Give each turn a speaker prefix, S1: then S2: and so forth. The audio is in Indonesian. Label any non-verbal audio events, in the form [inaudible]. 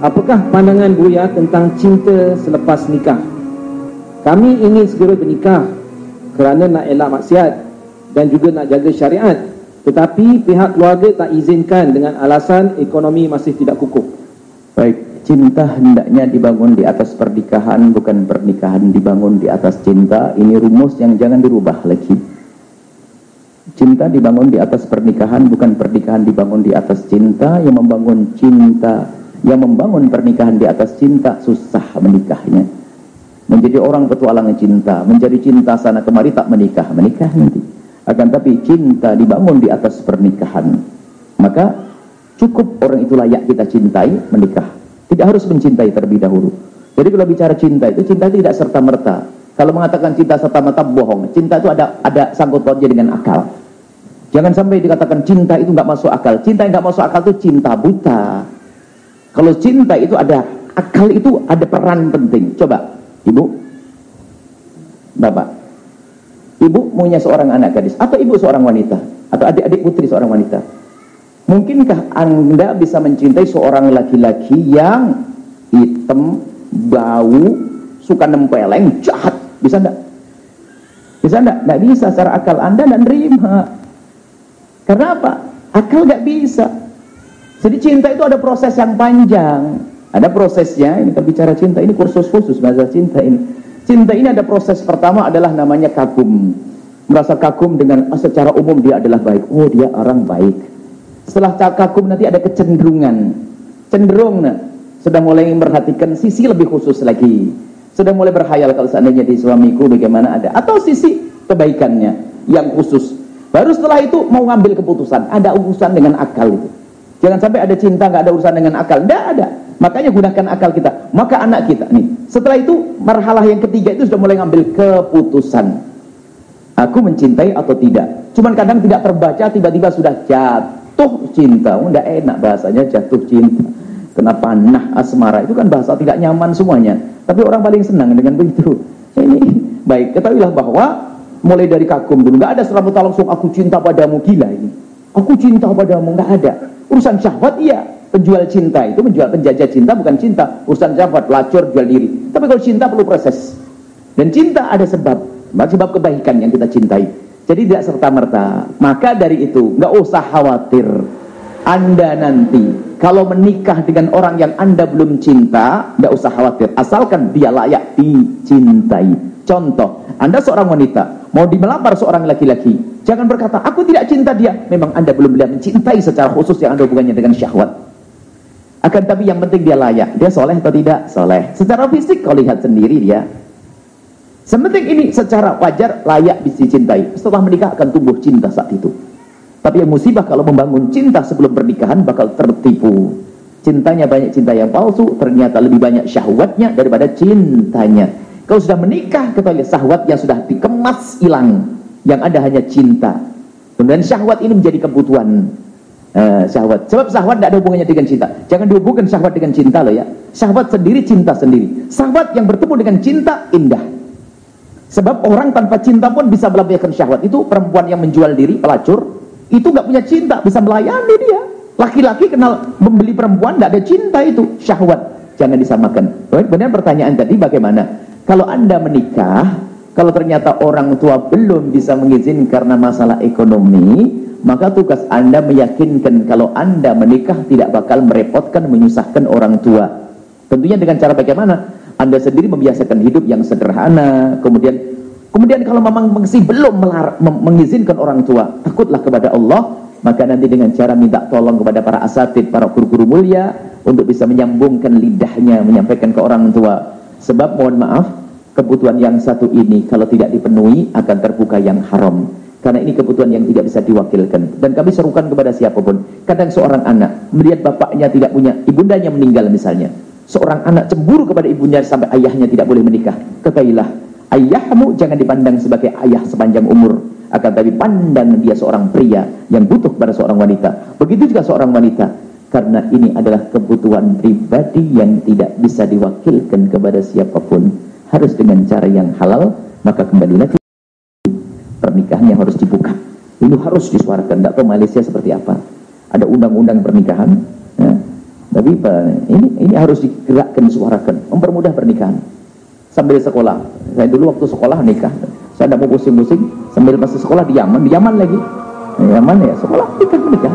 S1: apakah pandangan Buya tentang cinta selepas nikah? Kami ingin segera bernikah kerana nak elak maksiat dan juga nak jaga syariat. Tetapi pihak keluarga tak izinkan dengan alasan ekonomi masih tidak kukuh.
S2: Baik, cinta hendaknya dibangun di atas pernikahan, bukan pernikahan dibangun di atas cinta. Ini rumus yang jangan dirubah lagi. Cinta dibangun di atas pernikahan, bukan pernikahan dibangun di atas cinta. Yang membangun cinta, yang membangun pernikahan di atas cinta, susah menikahnya. Menjadi orang petualangan cinta, menjadi cinta sana kemari tak menikah, menikah nanti. Akan tapi cinta dibangun di atas pernikahan. Maka cukup orang itu layak kita cintai, menikah. Tidak harus mencintai terlebih dahulu. Jadi kalau bicara cinta itu, cinta itu tidak serta-merta. Kalau mengatakan cinta serta-merta bohong. Cinta itu ada ada sangkut pautnya dengan akal. Jangan sampai dikatakan cinta itu nggak masuk akal. Cinta yang nggak masuk akal itu cinta buta. Kalau cinta itu ada akal itu ada peran penting. Coba, ibu, bapak, ibu punya seorang anak gadis atau ibu seorang wanita atau adik-adik putri seorang wanita. Mungkinkah anda bisa mencintai seorang laki-laki yang hitam, bau, suka nempeleng, jahat? Bisa enggak? Bisa enggak? Enggak bisa secara akal Anda dan nerima. Karena apa? Akal enggak bisa. Jadi cinta itu ada proses yang panjang. Ada prosesnya, ini terbicara cinta, ini kursus khusus bahasa cinta ini. Cinta ini ada proses pertama adalah namanya kagum. Merasa kagum dengan oh, secara umum dia adalah baik. Oh dia orang baik. Setelah kagum nanti ada kecenderungan. Cenderung nah, sudah mulai memperhatikan sisi lebih khusus lagi sudah mulai berhayal kalau seandainya di suamiku bagaimana ada atau sisi kebaikannya yang khusus baru setelah itu mau ngambil keputusan ada urusan dengan akal itu jangan sampai ada cinta nggak ada urusan dengan akal. Tidak ada. Makanya gunakan akal kita. Maka anak kita nih. Setelah itu marhalah yang ketiga itu sudah mulai ngambil keputusan. Aku mencintai atau tidak? Cuman kadang tidak terbaca tiba-tiba sudah jatuh cinta. Oh, enak bahasanya jatuh cinta. Kena panah asmara. Itu kan bahasa tidak nyaman semuanya. Tapi orang paling senang dengan begitu. [laughs] Ini baik. Ketahuilah bahwa mulai dari kagum dulu. Nggak ada serta langsung aku cinta padamu. Gila ini. Aku cinta padamu. Nggak ada. Urusan syahwat iya. Penjual cinta itu menjual penjajah cinta bukan cinta. Urusan syahwat pelacur jual diri. Tapi kalau cinta perlu proses. Dan cinta ada sebab. Sebab kebaikan yang kita cintai. Jadi tidak serta merta. Maka dari itu nggak usah khawatir. Anda nanti kalau menikah dengan orang yang anda belum cinta, tidak usah khawatir. Asalkan dia layak dicintai. Contoh, anda seorang wanita, mau dimelamar seorang laki-laki. Jangan berkata, aku tidak cinta dia. Memang anda belum bisa mencintai secara khusus yang ada hubungannya dengan syahwat. Akan tapi yang penting dia layak. Dia soleh atau tidak? Soleh. Secara fisik kau lihat sendiri dia. Sementing ini secara wajar layak dicintai. Setelah menikah akan tumbuh cinta saat itu. Tapi yang musibah kalau membangun cinta sebelum pernikahan bakal tertipu. Cintanya banyak cinta yang palsu, ternyata lebih banyak syahwatnya daripada cintanya. Kalau sudah menikah, ketahui syahwat yang sudah dikemas hilang. Yang ada hanya cinta. Kemudian syahwat ini menjadi kebutuhan uh, syahwat. Sebab syahwat tidak ada hubungannya dengan cinta. Jangan dihubungkan syahwat dengan cinta loh ya. Syahwat sendiri, cinta sendiri. Syahwat yang bertemu dengan cinta, indah. Sebab orang tanpa cinta pun bisa melampiaskan syahwat. Itu perempuan yang menjual diri, pelacur, itu nggak punya cinta, bisa melayani dia. Laki-laki kenal membeli perempuan, nggak ada cinta itu, syahwat. Jangan disamakan. Kemudian pertanyaan tadi bagaimana? Kalau anda menikah, kalau ternyata orang tua belum bisa mengizinkan karena masalah ekonomi, maka tugas anda meyakinkan kalau anda menikah tidak bakal merepotkan, menyusahkan orang tua. Tentunya dengan cara bagaimana? Anda sendiri membiasakan hidup yang sederhana, kemudian Kemudian kalau memang masih belum melar, mengizinkan orang tua, takutlah kepada Allah, maka nanti dengan cara minta tolong kepada para asatid, para guru-guru mulia, untuk bisa menyambungkan lidahnya, menyampaikan ke orang tua. Sebab mohon maaf, kebutuhan yang satu ini kalau tidak dipenuhi akan terbuka yang haram. Karena ini kebutuhan yang tidak bisa diwakilkan. Dan kami serukan kepada siapa pun. Kadang seorang anak melihat bapaknya tidak punya, ibundanya meninggal misalnya. Seorang anak cemburu kepada ibunya sampai ayahnya tidak boleh menikah. Kekailah ayahmu jangan dipandang sebagai ayah sepanjang umur akan tapi pandang dia seorang pria yang butuh pada seorang wanita begitu juga seorang wanita karena ini adalah kebutuhan pribadi yang tidak bisa diwakilkan kepada siapa pun harus dengan cara yang halal maka kembali lagi pernikahan yang harus dibuka itu harus disuarakan tidak tahu Malaysia seperti apa ada undang-undang pernikahan ya. Tapi ini ini harus digerakkan, suarakan, mempermudah pernikahan. Sambil sekolah. Saya dulu waktu sekolah nikah, saya tidak mau pusing-pusing, sambil masih sekolah di Yaman, di Yaman lagi. Di Yaman ya, sekolah nikah nikah.